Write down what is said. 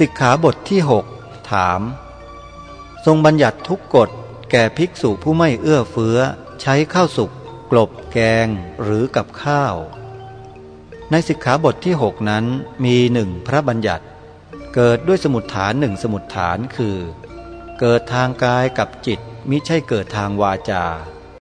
สิกขาบทที่หกถาม ทรงบัญญัติทุกกฎแก่ภิกษุผู้ไม่เอื้อเฟื้อ ใช้ข้าวสุกกลบแกงหรือกับข้าว ในสิกขาบทที่หกนั้นมีหนึ่งพระบัญญัติ เกิดด้วยสมุดฐานหนึ่งสมุดฐานคือ เกิดทางกายกับจิตมิใช่เกิดทางวาจา